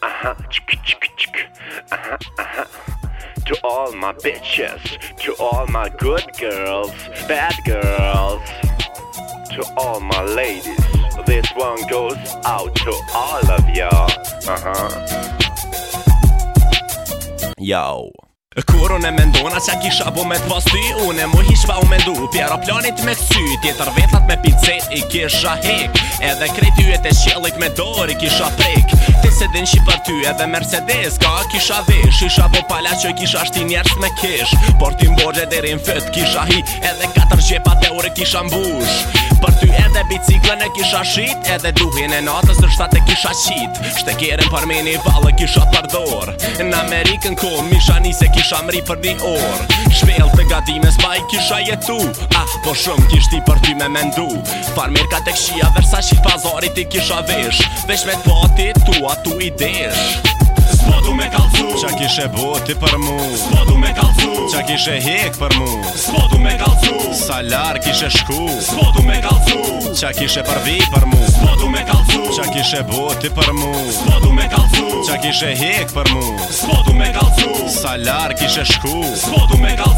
aha, chik chik chik. Aha, aha. To all my bitches, to all my good girls, bad girls, to all my ladies. This one goes out to all of ya Aha. Uh-huh. Yo. Kuron e mendona që a kisha bo me të pasty Unë e mu hishpa u mendu Pjera planit me sy Tjetër vetat me pincet i kisha hek Edhe krejt yjet e qelik me dor i kisha prek edhe në Shqipa ty edhe Mercedes Ka kisha vesh, isha po pala që kisha shti njerës me kish Por ti mbogje deri në kisha hi edhe 4 gjepa të ure kisha mbush Për ty edhe biciklën e kisha shit Edhe duhin e natës dhe shtate kisha qit Shtekeren për me një valë kisha përdor Në Amerikën ko, misha nise kisha mri për di orë Shpel të gadime i kisha jetu A, ah, po shumë kishti për ty me mendu Farmir ka tek shia versa shit pazarit i kisha vesh Vesh me të tua i dash Smo du me kalcu Qa kishe boti për mu Smo du me kalcu Qa kishe hek për mu Smo du me kalcu Sa lar kishe shku Smo du me kalcu Qa kishe përvi për mu Smo du me kalcu Qa kishe boti për mu Smo du me kalcu Qa kishe hek për mu Smo du me kalcu Sa lar kishe shku Smo du me kalcu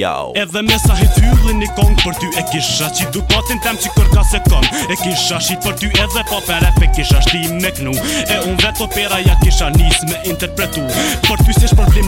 jau Edhe me sa hit hyllin një kong Për ty e kisha që du patin tem që kërka se kong E kisha shit për ty edhe pa për e pe kisha shti me knu E unë vet opera ja kisha nis me interpretu Për ty si shpër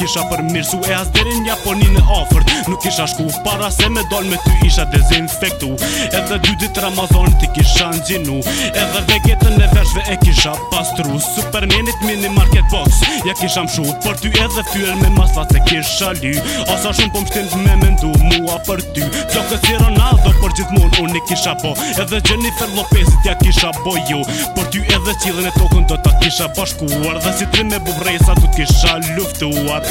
kisha për mirësu e as deri japonin në ofert Nuk kisha shku para se me dolë me ty isha dezinfektu Edhe dy dit Ramazan ti kisha nxinu Edhe vegetën e vershve e kisha pastru Supermanit mini market box Ja kisha mshu për ty edhe fyrën me masla të kisha ly Osa shumë po mështim të me mendu mua për ty Tjo këtë si Ronaldo për gjithë unë i kisha po Edhe Jennifer Lopezit ja kisha bo ju Për ty edhe qilën e tokën të ta kisha bashkuar Dhe si tri me bubrejsa du t'kisha luftuar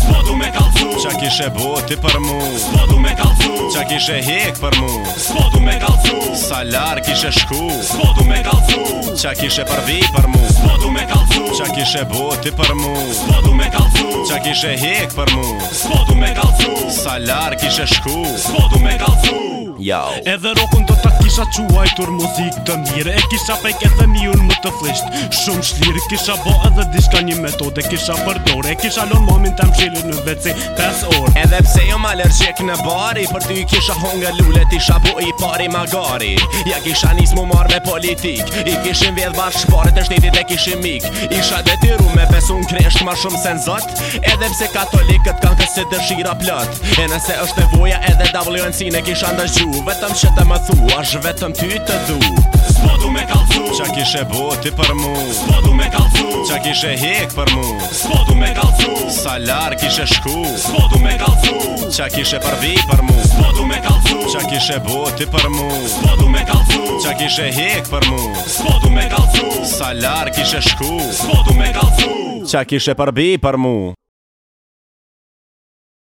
Smodu me kalcu Qa kishe boti për mu Smodu me kalcu Qa kishe hek për mu Smodu me kalcu Sa lar kishe shku Smodu me kalcu Qa kishe vi për mu Smodu me kalcu Qa kishe boti për mu Smodu me kalcu Qa kishe hek për mu Smodu me kalcu Sa lar kishe shku Smodu me kalcu Jau Edhe rokun të kisha quajtur muzik të mirë E kisha fejk e thëmi unë më të flisht Shumë shlirë Kisha bo edhe dishka një metode Kisha përdore Kisha lon momin të mshilë në veci 5 orë Edhe pse allergjek në bari Për ty kisha honga lullet isha bu i pari magari Ja kisha nis mu marrë me politik I kishim vjedh bashkë shparet e shtetit e kishim mik Isha detyru me besu në kresht ma shumë sen Edhe pse katolikët kanë kësi dëshira plot E nëse është nevoja edhe WNC ne kisha ndëshgju Vetëm që të më thua, është vetëm ty të du Spo me kalcu Qa kishe boti për mu Spo me kalcu Qa kishe hek për mu Spo me kalcu Sa lar kishe shku Spo me kalcu Qa kishe përvi për mu Spo me kalcu Qa kishe boti për mu Spo me kalcu Qa kishe hek për mu Spo me kalcu Sa lar kishe shku Spo me kalcu Qa kishe përbi për mu